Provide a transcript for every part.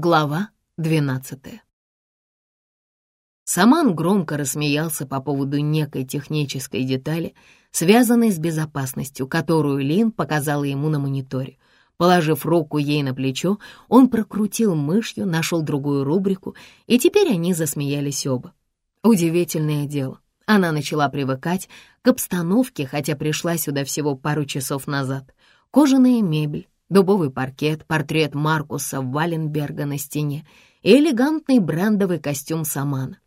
Глава 12 Саман громко рассмеялся по поводу некой технической детали, связанной с безопасностью, которую Лин показала ему на мониторе. Положив руку ей на плечо, он прокрутил мышью, нашел другую рубрику, и теперь они засмеялись оба. Удивительное дело. Она начала привыкать к обстановке, хотя пришла сюда всего пару часов назад. Кожаная мебель, дубовый паркет, портрет Маркуса Валенберга на стене и элегантный брендовый костюм Самана.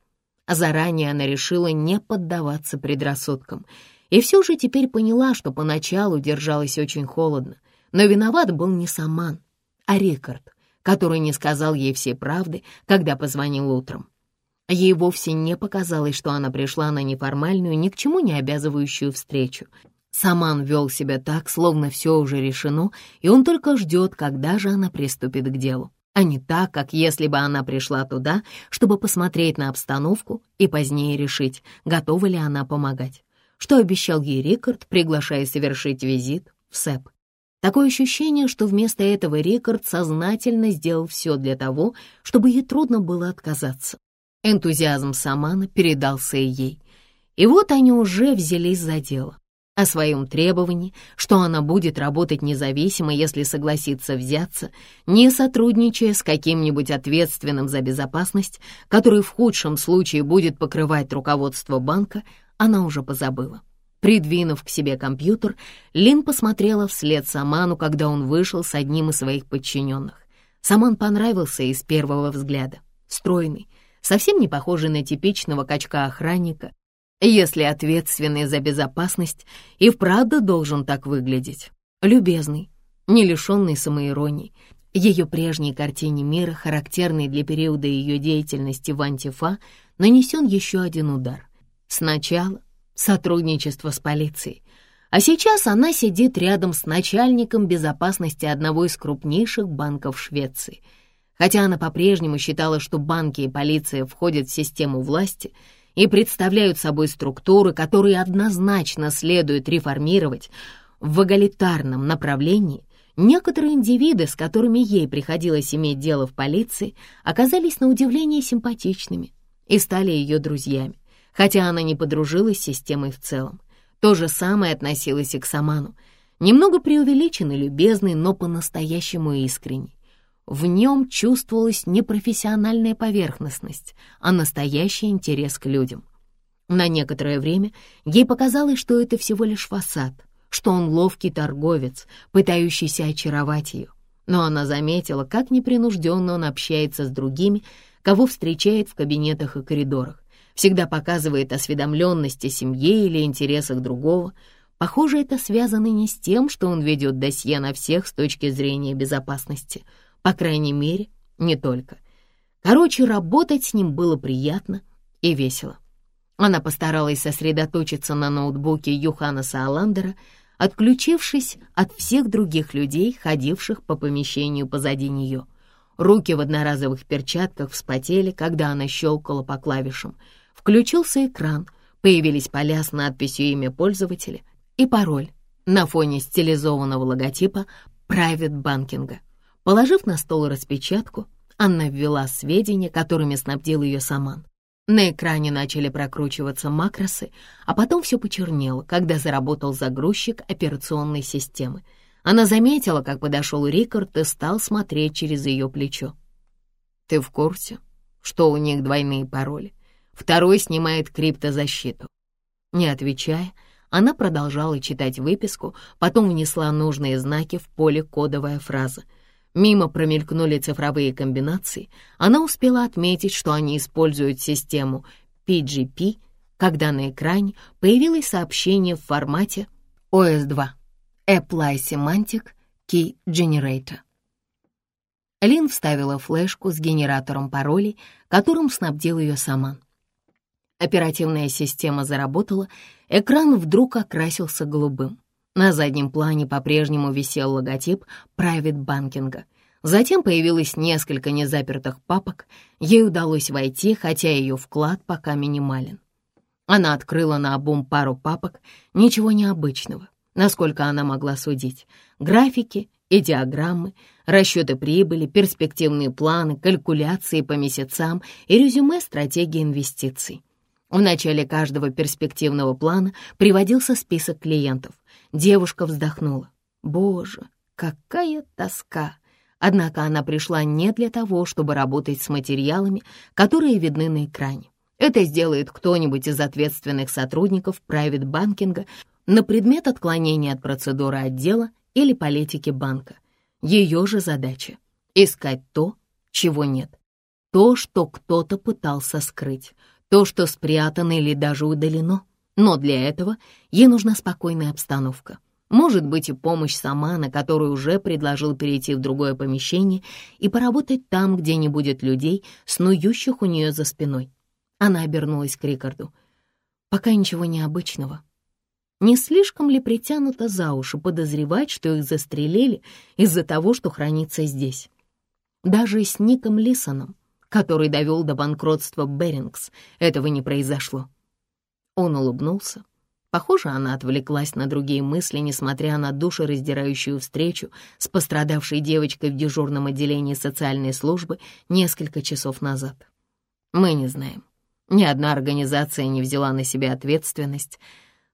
Заранее она решила не поддаваться предрассудкам, и все же теперь поняла, что поначалу держалась очень холодно. Но виноват был не Саман, а Рикард, который не сказал ей всей правды, когда позвонил утром. Ей вовсе не показалось, что она пришла на неформальную, ни к чему не обязывающую встречу, Саман вел себя так, словно все уже решено, и он только ждет, когда же она приступит к делу, а не так, как если бы она пришла туда, чтобы посмотреть на обстановку и позднее решить, готова ли она помогать, что обещал ей Рикард, приглашая совершить визит в СЭП. Такое ощущение, что вместо этого Рикард сознательно сделал все для того, чтобы ей трудно было отказаться. Энтузиазм Самана передался и ей. И вот они уже взялись за дело о своем требовании, что она будет работать независимо, если согласится взяться, не сотрудничая с каким-нибудь ответственным за безопасность, который в худшем случае будет покрывать руководство банка, она уже позабыла. Придвинув к себе компьютер, Лин посмотрела вслед Саману, когда он вышел с одним из своих подчиненных. Саман понравился из первого взгляда. Стройный, совсем не похожий на типичного качка-охранника, если ответственный за безопасность и вправду должен так выглядеть. Любезный, не лишенный самоиронии. Ее прежней картине мира, характерной для периода ее деятельности в Антифа, нанесен еще один удар. Сначала сотрудничество с полицией, а сейчас она сидит рядом с начальником безопасности одного из крупнейших банков Швеции. Хотя она по-прежнему считала, что банки и полиция входят в систему власти — и представляют собой структуры, которые однозначно следует реформировать в эгалитарном направлении, некоторые индивиды, с которыми ей приходилось иметь дело в полиции, оказались на удивление симпатичными и стали ее друзьями, хотя она не подружилась с системой в целом. То же самое относилось и к Саману. Немного преувеличенный, любезный, но по-настоящему искренний. В нем чувствовалась не профессиональная поверхностность, а настоящий интерес к людям. На некоторое время ей показалось, что это всего лишь фасад, что он ловкий торговец, пытающийся очаровать ее. Но она заметила, как непринужденно он общается с другими, кого встречает в кабинетах и коридорах, всегда показывает осведомленность о семье или интересах другого. Похоже, это связано не с тем, что он ведет досье на всех с точки зрения безопасности — по крайней мере, не только. Короче, работать с ним было приятно и весело. Она постаралась сосредоточиться на ноутбуке Юханаса Аландера, отключившись от всех других людей, ходивших по помещению позади нее. Руки в одноразовых перчатках вспотели, когда она щелкала по клавишам. Включился экран, появились поля с надписью имя пользователя и пароль на фоне стилизованного логотипа Private Banking. Положив на стол распечатку, Анна ввела сведения, которыми снабдил ее Саман. На экране начали прокручиваться макросы, а потом все почернело, когда заработал загрузчик операционной системы. Она заметила, как подошел Рикард и стал смотреть через ее плечо. «Ты в курсе, что у них двойные пароли? Второй снимает криптозащиту». Не отвечая, она продолжала читать выписку, потом внесла нужные знаки в поле кодовая фраза — Мимо промелькнули цифровые комбинации. Она успела отметить, что они используют систему PGP, когда на экране появилось сообщение в формате OS2 Apply Semantic Key Generator. Лин вставила флешку с генератором паролей, которым снабдил ее Саман. Оперативная система заработала, экран вдруг окрасился голубым. На заднем плане по-прежнему висел логотип Private банкинга. Затем появилось несколько незапертых папок. Ей удалось войти, хотя ее вклад пока минимален. Она открыла на обум пару папок, ничего необычного, насколько она могла судить. Графики и диаграммы, расчеты прибыли, перспективные планы, калькуляции по месяцам и резюме стратегии инвестиций. В начале каждого перспективного плана приводился список клиентов. Девушка вздохнула. «Боже, какая тоска!» Однако она пришла не для того, чтобы работать с материалами, которые видны на экране. Это сделает кто-нибудь из ответственных сотрудников прайвет-банкинга на предмет отклонения от процедуры отдела или политики банка. Ее же задача — искать то, чего нет. То, что кто-то пытался скрыть, то, что спрятано или даже удалено. Но для этого ей нужна спокойная обстановка. Может быть и помощь сама, на которую уже предложил перейти в другое помещение и поработать там, где не будет людей, снующих у нее за спиной. Она обернулась к Рикарду. Пока ничего необычного. Не слишком ли притянуто за уши подозревать, что их застрелили из-за того, что хранится здесь? Даже с Ником Лисоном, который довел до банкротства Берингс, этого не произошло. Он улыбнулся. Похоже, она отвлеклась на другие мысли, несмотря на душераздирающую встречу с пострадавшей девочкой в дежурном отделении социальной службы несколько часов назад. Мы не знаем. Ни одна организация не взяла на себя ответственность,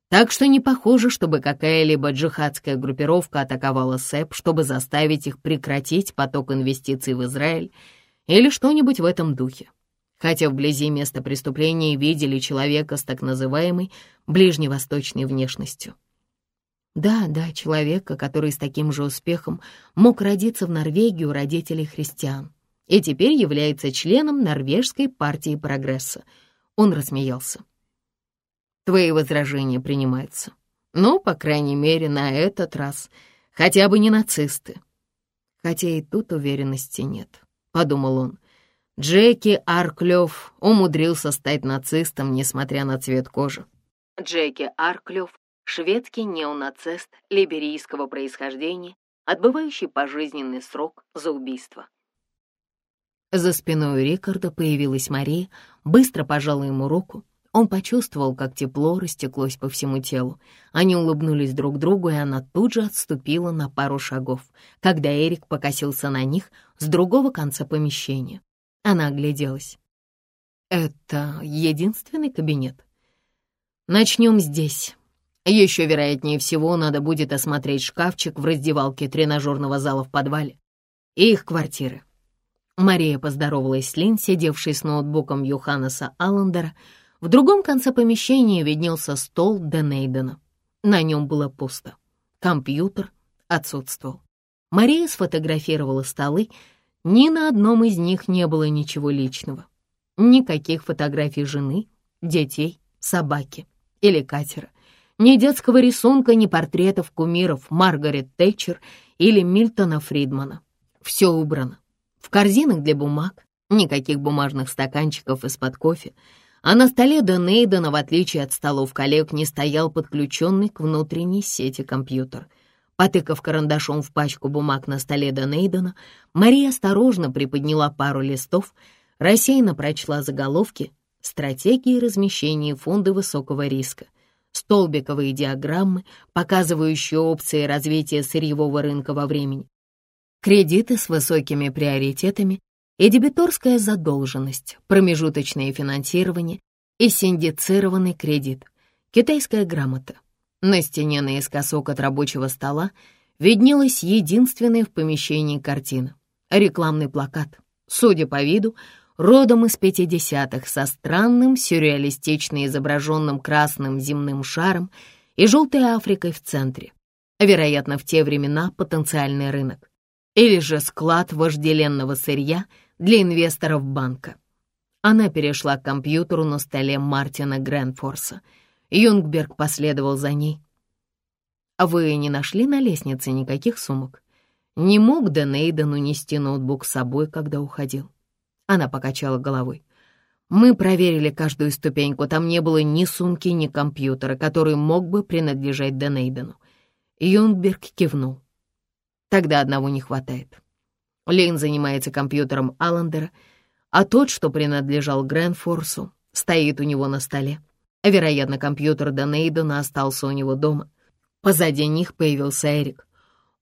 так что не похоже, чтобы какая-либо джихадская группировка атаковала СЭП, чтобы заставить их прекратить поток инвестиций в Израиль или что-нибудь в этом духе. Хотя вблизи места преступления видели человека с так называемой ближневосточной внешностью. Да, да, человека, который с таким же успехом мог родиться в Норвегии у родителей христиан и теперь является членом Норвежской партии прогресса — он рассмеялся. «Твои возражения принимаются. Ну, по крайней мере, на этот раз. Хотя бы не нацисты». Хотя и тут уверенности нет, — подумал он. Джеки Арклёв умудрился стать нацистом, несмотря на цвет кожи. Джеки Арклёв — шведский неонацист либерийского происхождения, отбывающий пожизненный срок за убийство. За спиной Рикарда появилась Мария, быстро пожала ему руку. Он почувствовал, как тепло растеклось по всему телу. Они улыбнулись друг другу, и она тут же отступила на пару шагов, когда Эрик покосился на них с другого конца помещения. Она огляделась. «Это единственный кабинет?» «Начнем здесь. Еще, вероятнее всего, надо будет осмотреть шкафчик в раздевалке тренажерного зала в подвале и их квартиры. Мария поздоровалась с Лин, сидевшей с ноутбуком Юханнеса Аллендера. В другом конце помещения виднелся стол Денейдена. На нем было пусто. Компьютер отсутствовал. Мария сфотографировала столы. Ни на одном из них не было ничего личного. Никаких фотографий жены, детей, собаки или катера. Ни детского рисунка, ни портретов кумиров Маргарет Тэтчер или Мильтона Фридмана. Все убрано. В корзинах для бумаг, никаких бумажных стаканчиков из-под кофе, а на столе Донейдена, в отличие от столов коллег, не стоял подключенный к внутренней сети компьютер. Потыкав карандашом в пачку бумаг на столе Донейдена, Мария осторожно приподняла пару листов, рассеянно прочла заголовки «Стратегии размещения фонда высокого риска», столбиковые диаграммы, показывающие опции развития сырьевого рынка во времени, кредиты с высокими приоритетами и дебиторская задолженность, промежуточное финансирование и синдицированный кредит, китайская грамота. На стене наискосок от рабочего стола виднелась единственная в помещении картина — рекламный плакат, судя по виду, родом из 50-х со странным сюрреалистично изображенным красным земным шаром и желтой Африкой в центре. Вероятно, в те времена потенциальный рынок или же склад вожделенного сырья для инвесторов банка. Она перешла к компьютеру на столе Мартина Грэнфорса. Юнгберг последовал за ней. «А вы не нашли на лестнице никаких сумок? Не мог Денейден унести ноутбук с собой, когда уходил?» Она покачала головой. «Мы проверили каждую ступеньку, там не было ни сумки, ни компьютера, который мог бы принадлежать Денейдену». Юнгберг кивнул. Тогда одного не хватает. Лейн занимается компьютером Аллендера, а тот, что принадлежал Грэнфорсу, стоит у него на столе. Вероятно, компьютер Донейдена остался у него дома. Позади них появился Эрик.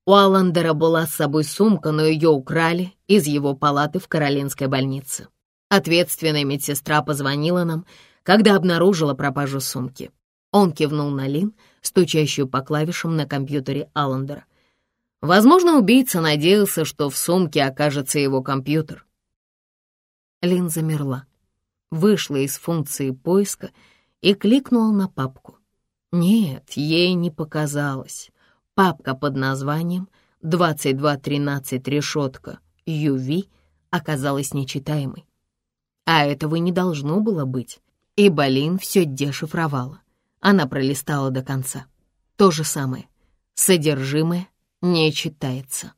У Аллендера была с собой сумка, но ее украли из его палаты в Каролинской больнице. Ответственная медсестра позвонила нам, когда обнаружила пропажу сумки. Он кивнул на Лин, стучащую по клавишам на компьютере Аллендера. Возможно, убийца надеялся, что в сумке окажется его компьютер. Лин замерла, вышла из функции поиска и кликнула на папку. Нет, ей не показалось. Папка под названием «2213 решетка UV» оказалась нечитаемой. А этого не должно было быть, и Болин все дешифровала. Она пролистала до конца. То же самое. Содержимое не читается.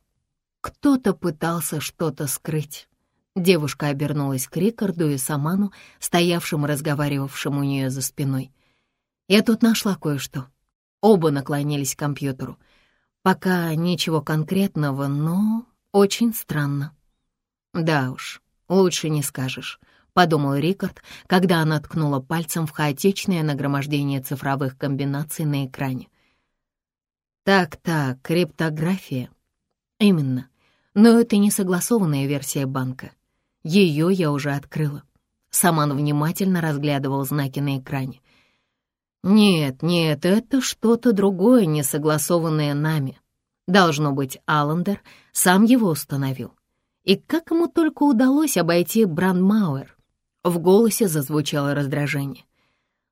Кто-то пытался что-то скрыть. Девушка обернулась к Рикарду и Саману, стоявшим и разговаривавшим у нее за спиной. «Я тут нашла кое-что». Оба наклонились к компьютеру. Пока ничего конкретного, но очень странно. «Да уж, лучше не скажешь», — подумал Рикард, когда она ткнула пальцем в хаотичное нагромождение цифровых комбинаций на экране. «Так-так, криптография». «Именно. Но это не согласованная версия банка. Ее я уже открыла». Саман внимательно разглядывал знаки на экране. Нет, нет, это что-то другое, не согласованное нами. Должно быть, Аллендер сам его установил. И как ему только удалось обойти Брандмауэр? В голосе зазвучало раздражение.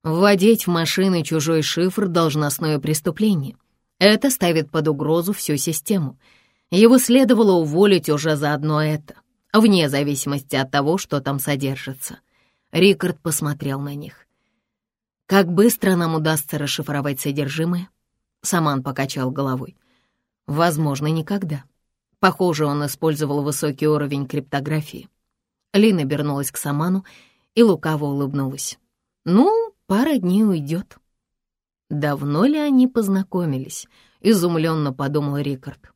Вводить в машины чужой шифр — должностное преступление. Это ставит под угрозу всю систему. Его следовало уволить уже за одно это, вне зависимости от того, что там содержится. Рикард посмотрел на них. Как быстро нам удастся расшифровать содержимое? Саман покачал головой. Возможно, никогда. Похоже, он использовал высокий уровень криптографии. Лина обернулась к Саману и лукаво улыбнулась. «Ну, пара дней уйдет». «Давно ли они познакомились?» — изумленно подумал Рикард.